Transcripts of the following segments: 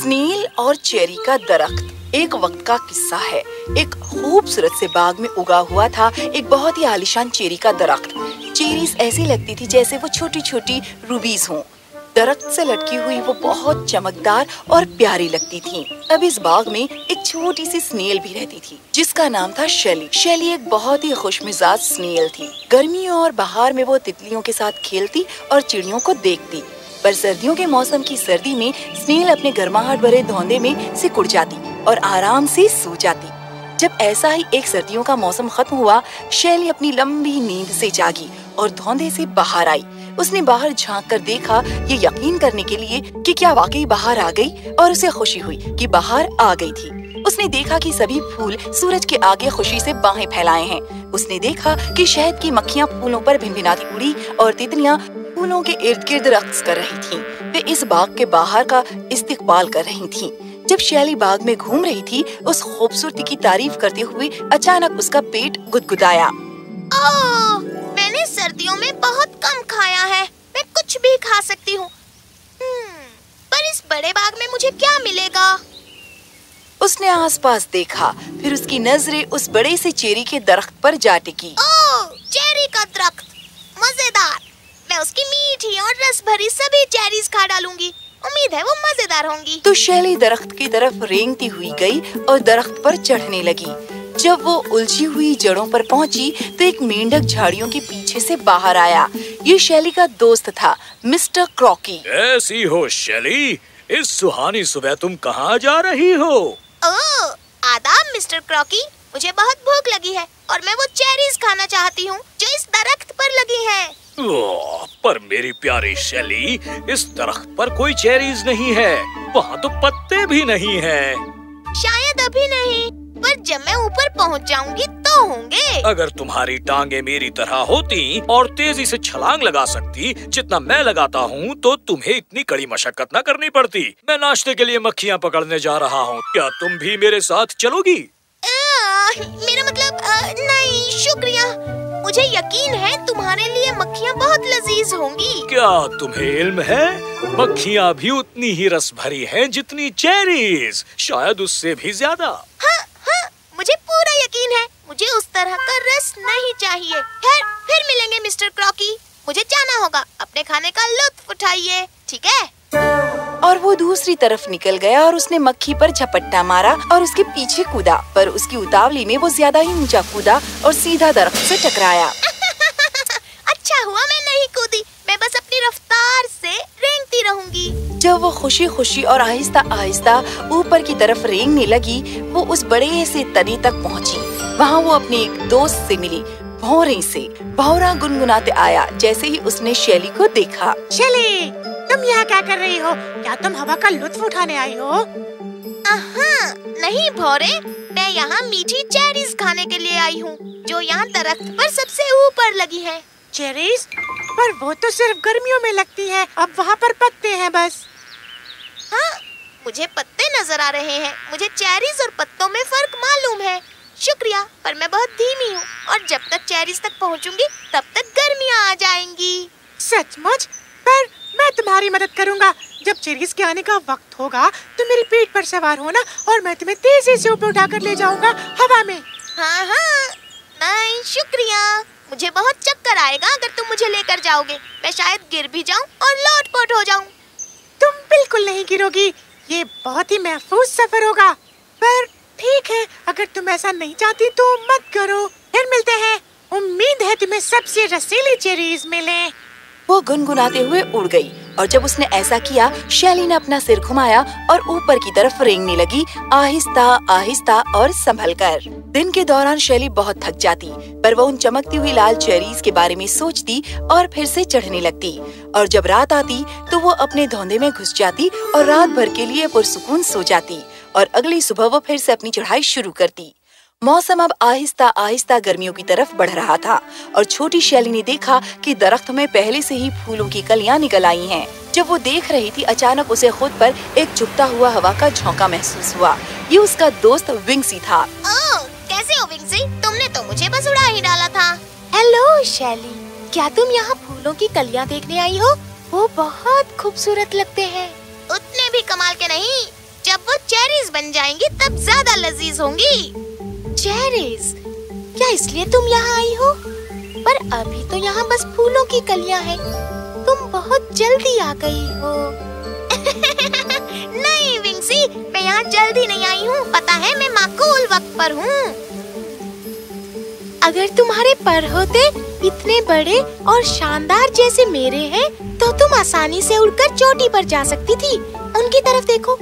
स्नील और चेरी का दरख्त एक वक्त का किस्सा है। एक खूबसूरत से बाग में उगा हुआ था एक बहुत ही आलिशान चेरी का दरख्त। चेरीज ऐसी लगती थी जैसे वो छोटी छोटी रूबीज हों। दरख्त से लटकी हुई वो बहुत चमकदार और प्यारी लगती थी। अब इस बाग में एक छोटी सी स्नेल भी रहती थी, जिसका नाम था शैली। शैली एक बहुत ही खुशमिजाज स्नेल थी। गर्मियों और बाहर में वो तितलियों के साथ खेलती और चिड़ियों को देखती। पर सर्दियों के मौसम की सर्दी में स्नेल अपने गर्माहट भरे धोंदे में सिकुड़ जाती और आराम से सो जाती। जब ऐसा ही एक सर्दियों का मौसम खत्म हुआ, शैली अपनी लंबी नींद से जागी और धोंदे से बाहर आई। उसने बाहर झाँक कर देखा, ये यकीन करने के लिए कि क्या वाकई बाहर आ गई और उसे खुशी हुई कि बाहर आ गई थी। उसने देखा कि सभी फूल सूरज के आगे खुशी से बाहें फैलाए हैं। उसने देखा कि शहद की मक्खियाँ फूलों पर भिनभिनाती उड़ी और तितलियाँ फूलों के इर्द गिर्द रक्स कर रही थीं। वे इस बाग के बाहर का इस्तेकबाल कर रही थीं। जब शैली बाग में घूम रही थी उस खूबसूरती की तारीफ़ करते हुए अचानक उसका पेट गुदगुदाया। मैंने सर्दियों में बहुत कम खाया है। मैं कुछ भी खा सकती हूँ। हम्म, पर इस बड़े बाग में मुझे क्या मिलेगा? उसने आसपास देखा फिर उसकी नज़रें उस बड़े से चेरी के दरख्त पर जा टिकी। ओ, चेरी का दरख्त। मज़ेदार। मैं उसकी मीठी और रस भरी सभी चेरीज खा डालूँगी। उम्मीद है वो मज़ेदार होंगी। तो शैली दरख्त की तरफ़ रेंगती हुई गई और दरख्त पर चढ़ने लगी। जब वो उलझी हुई जड़ों पर पहुँची तो एक मेंढक झाड़ियों के पीछे से बाहर आया। ये शैली का दोस्त था मिस्टर क्रॉकी। ऐसी हो शैली इस सुहानी सुबह तुम कहाँ जा रही हो? ओह, आदाब मिस्टर क्रॉकी। मुझे बहुत भूख लगी है और मैं वो चेरीज खाना चाहती हूँ जो इस दरख्त पर लगी हैं। पर मेरी प्यारी शैली इस दरख्त पर कोई चेरीज नहीं है। वहाँ तो पत्ते भी नहीं है। शायद अभी नहीं पर जब मैं ऊपर पहुँच जाऊँगी तो होंगे। अगर तुम्हारी टांगे मेरी तरह होती और तेज़ी से छलांग लगा सकती जितना मैं लगाता हूँ तो तुम्हें इतनी कड़ी मशक्कत न करनी पड़ती। मैं नाश्ते के लिए मक्खियाँ पकड़ने जा रहा हूँ। क्या तुम भी मेरे साथ चलोगी? मेरा मतलब आ, नहीं शुक्रिया। मुझे यकीन है तुम्हारे लिए मक्खियाँ बहुत लजीज होंगी। क्या तुम्हें इल्म है? मक्खियाँ भी उतनी ही रस भरी हैं जितनी चेरीज। शायद उससे भी ज़्यादा। हाँ हाँ मुझे पूरा यकीन है। मुझे उस तरह का रस नहीं चाहिए। खैर फिर मिलेंगे मिस्टर क्रॉकी। मुझे जाना होगा। अपने खाने का लुत्फ उठाइए ठीक है? और वो दूसरी तरफ़ निकल गया और उसने मक्खी पर झपट्टा मारा और उसके पीछे कूदा पर उसकी उतावली में वो ज़्यादा ही ऊँचा कूदा और सीधा दरख्त से टकराया। अच्छा हुआ मैं नहीं कूदी मैं बस अपनी रफ्तार से रेंगती रहूँगी। जब वो खुशी खुशी और आहिस्ता आहिस्ता ऊपर की तरफ़ रेंगने लगी वो उस बड़े से तने तक पहुँची। वहाँ वो अपने एक दोस्त से मिली भौरे से। भौरा गुनगुनाते आया जैसे ही उसने शैली को देखा। शैली! तुम यहाँ क्या कर रही हो? क्या तुम हवा का लुत्फ उठाने आई हो? हाँ नहीं भौरे मैं यहाँ मीठी चेरीज खाने के लिए आई हूँ जो यहाँ दरख्त पर सबसे ऊपर लगी है। चेरीज? पर वो तो सिर्फ़ गर्मियों में लगती है अब वहाँ पर पत्ते हैं बस। हाँ मुझे पत्ते नज़र आ रहे हैं मुझे चेरीज और पत्तों में फ़र्क मालूम है। शुक्रिया पर मैं बहुत धीमी हूँ और जब तक चेरीज तक पहुँचूँगी तब तक गर्मियाँ आ जाएँगी। सचमुच? पर मैं तुम्हारी मदद करूँगा। जब चेरीज के आने का वक्त होगा तो मेरी पीठ पर सवार होना और मैं तुम्हें तेज़ी से ऊपर उठाकर ले जाऊँगा। हवा में। हाँ हाँ। नहीं शुक्रिया। मुझे बहुत चक्कर आएगा अगर तुम मुझे लेकर जाओगे। मैं शायद गिर भी जाऊँ और लोटपोट हो जाऊँ। तुम बिल्कुल नहीं गिरोगी। ये बहुत ही महफूज सफ़र होगा। पर ठीक है अगर तुम ऐसा नहीं चाहती तो मत करो। फिर मिलते हैं। उम्मीद है तुम्हें सबसे रसीली चेरीज मिले। वो गुनगुनाते हुए उड़ गई और जब उसने ऐसा किया, शैली ने अपना सिर घुमाया और ऊपर की तरफ़ रेंगने लगी, आहिस्ता आहिस्ता और संभल कर। दिन के दौरान शैली बहुत थक जाती, पर वो उन चमकती हुई लाल चेरीज के बारे में सोचती और फिर से चढ़ने लगती। और जब रात आती तो वो अपने धोंदे में घुस जाती और रात भर के लिए पुरसुकून सो जाती और अगली सुबह वो फिर से अपनी चढ़ाई शुरू करती। मौसम अब आहिस्ता आहिस्ता गर्मियों की तरफ़ बढ़ रहा था और छोटी शैली ने देखा कि दरख्त में पहले से ही फूलों की कलियाँ निकल आई हैं। जब वो देख रही थी अचानक उसे खुद पर एक चुपता हुआ हवा का झोंका महसूस हुआ। ये उसका दोस्त विंगसी था। ओह, कैसे हो विंगसी? तुमने तो मुझे बस उड़ा ही डाला था। हेलो शैली क्या तुम यहाँ फूलों की कलियाँ देखने आई हो? वो बहुत खूबसूरत लगते हैं। उतने भी कमाल के नहीं। जब वो चेरीज बन जाएँगी तब ज़्यादा लजीज होंगी। चेरीज। क्या इसलिए तुम यहाँ आई हो? पर अभी तो यहाँ बस फूलों की कलियाँ हैं। तुम बहुत जल्दी आ गई हो। नहीं विंसी मैं यहाँ जल्दी नहीं आई हूँ। पता है मैं माकूल वक्त पर हूँ। अगर तुम्हारे पर होते इतने बड़े और शानदार जैसे मेरे हैं, तो तुम आसानी से उड़कर चोटी पर जा सकती थी। उनकी तरफ़ देखो।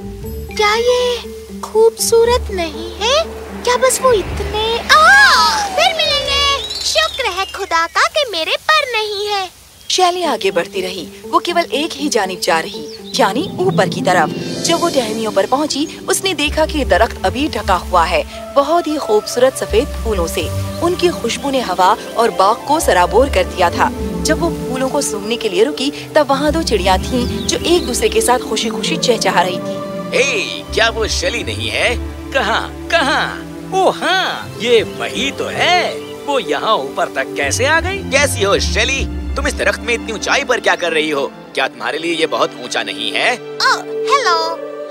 क्या ये खूबसूरत नहीं है? क्या बस वो इतने आ, फिर मिलेंगे। शुक्र है खुदा का कि मेरे पर नहीं है। शैली आगे बढ़ती रही। वो केवल एक ही जानिब जा रही यानी ऊपर की तरफ़। जब वो टहनियों पर पहुँची, उसने देखा कि दरख्त अभी ढका हुआ है। बहुत ही खूबसूरत सफ़ेद फूलों से। उनकी खुशबू ने हवा और बाग को सराबोर कर दिया था। जब वो फूलों को सूंघने के लिए रुकी तब वहाँ दो चिड़िया थीं जो एक दूसरे के साथ खुशी खुशी चहचहा रही थी। ए, क्या वो शैली नहीं है? कहाँ कहाँ? ओ हाँ ये वही तो है। वो यहाँ ऊपर तक कैसे आ गई? कैसी हो शैली? तुम इस दरख्त में इतनी ऊंचाई पर क्या कर रही हो? क्या तुम्हारे लिए ये बहुत ऊँचा नहीं है? ओह हेलो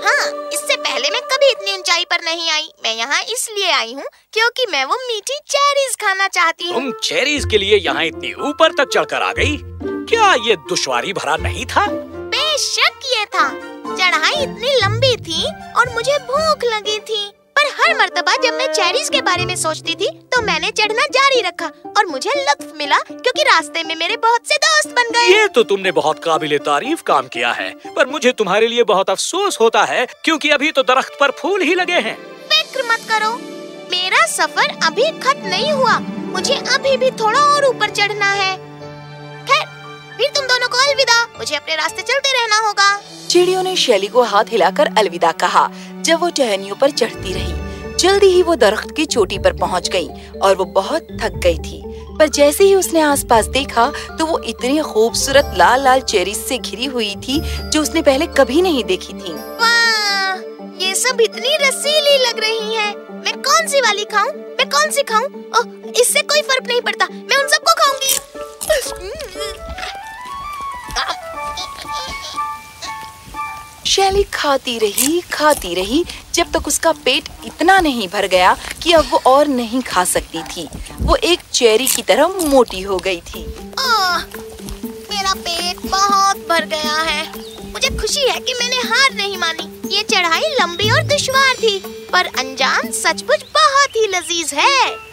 हाँ इससे पहले मैं कभी इतनी ऊंचाई पर नहीं आई। मैं यहाँ इसलिए आई हूँ क्योंकि मैं वो मीठी चेरीज खाना चाहती हूँ। तुम चेरीज के लिए यहाँ इतनी ऊपर तक चढ़कर आ गई? क्या ये दुश्वारी भरा नहीं था? बेशक ये था। चढ़ाई इतनी लंबी थी और मुझे भूख लगी थी। पर हर मर्तबा जब मैं चेरीज के बारे में सोचती थी तो मैंने चढ़ना जारी रखा और मुझे लुत्फ मिला क्योंकि रास्ते में मेरे बहुत से दोस्त बन गए। ये तो तुमने बहुत काबिल तारीफ़ काम किया है पर मुझे तुम्हारे लिए बहुत अफसोस होता है क्योंकि अभी तो दरख्त पर फूल ही लगे हैं। फ़िक्र मत करो मेरा सफ़र अभी खत्म नहीं हुआ मुझे अभी भी थोड़ा और ऊपर चढ़ना है। फिर तुम दोनों को अलविदा। मुझे अपने रास्ते चलते रहना होगा। चिड़ियों ने शैली को हाथ हिलाकर अलविदा कहा जब वो टहनियों पर चढ़ती रही। जल्दी ही वो दरख्त की चोटी पर पहुँच गई और वो बहुत थक गई थी। पर जैसे ही उसने आसपास देखा तो वो इतनी खूबसूरत लाल लाल चेरीज से घिरी हुई थी जो उसने पहले कभी नहीं देखी थी। वाह! ये सब इतनी रसीली लग रही है। मैं कौन सी वाली खाऊं? मैं कौन सी खाऊं? ओह इससे कोई फ़र्क नहीं पड़ता। मैं उन सबको शैली खाती रही खाती रही जब तक उसका पेट इतना नहीं भर गया कि अब वो और नहीं खा सकती थी। वो एक चेरी की तरह मोटी हो गई थी। ओह, मेरा पेट बहुत भर गया है। मुझे खुशी है कि मैंने हार नहीं मानी। ये चढ़ाई लंबी और दुश्वार थी पर अंजाम सचमुच बहुत ही लजीज है।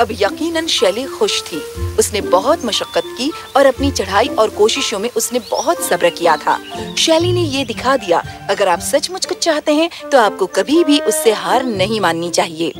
अब यकीनन शैली खुश थी। उसने बहुत मशक्कत की और अपनी चढ़ाई और कोशिशों में उसने बहुत सब्र किया था। शैली ने ये दिखा दिया, अगर आप सचमुच कुछ चाहते हैं तो आपको कभी भी उससे हार नहीं माननी चाहिए।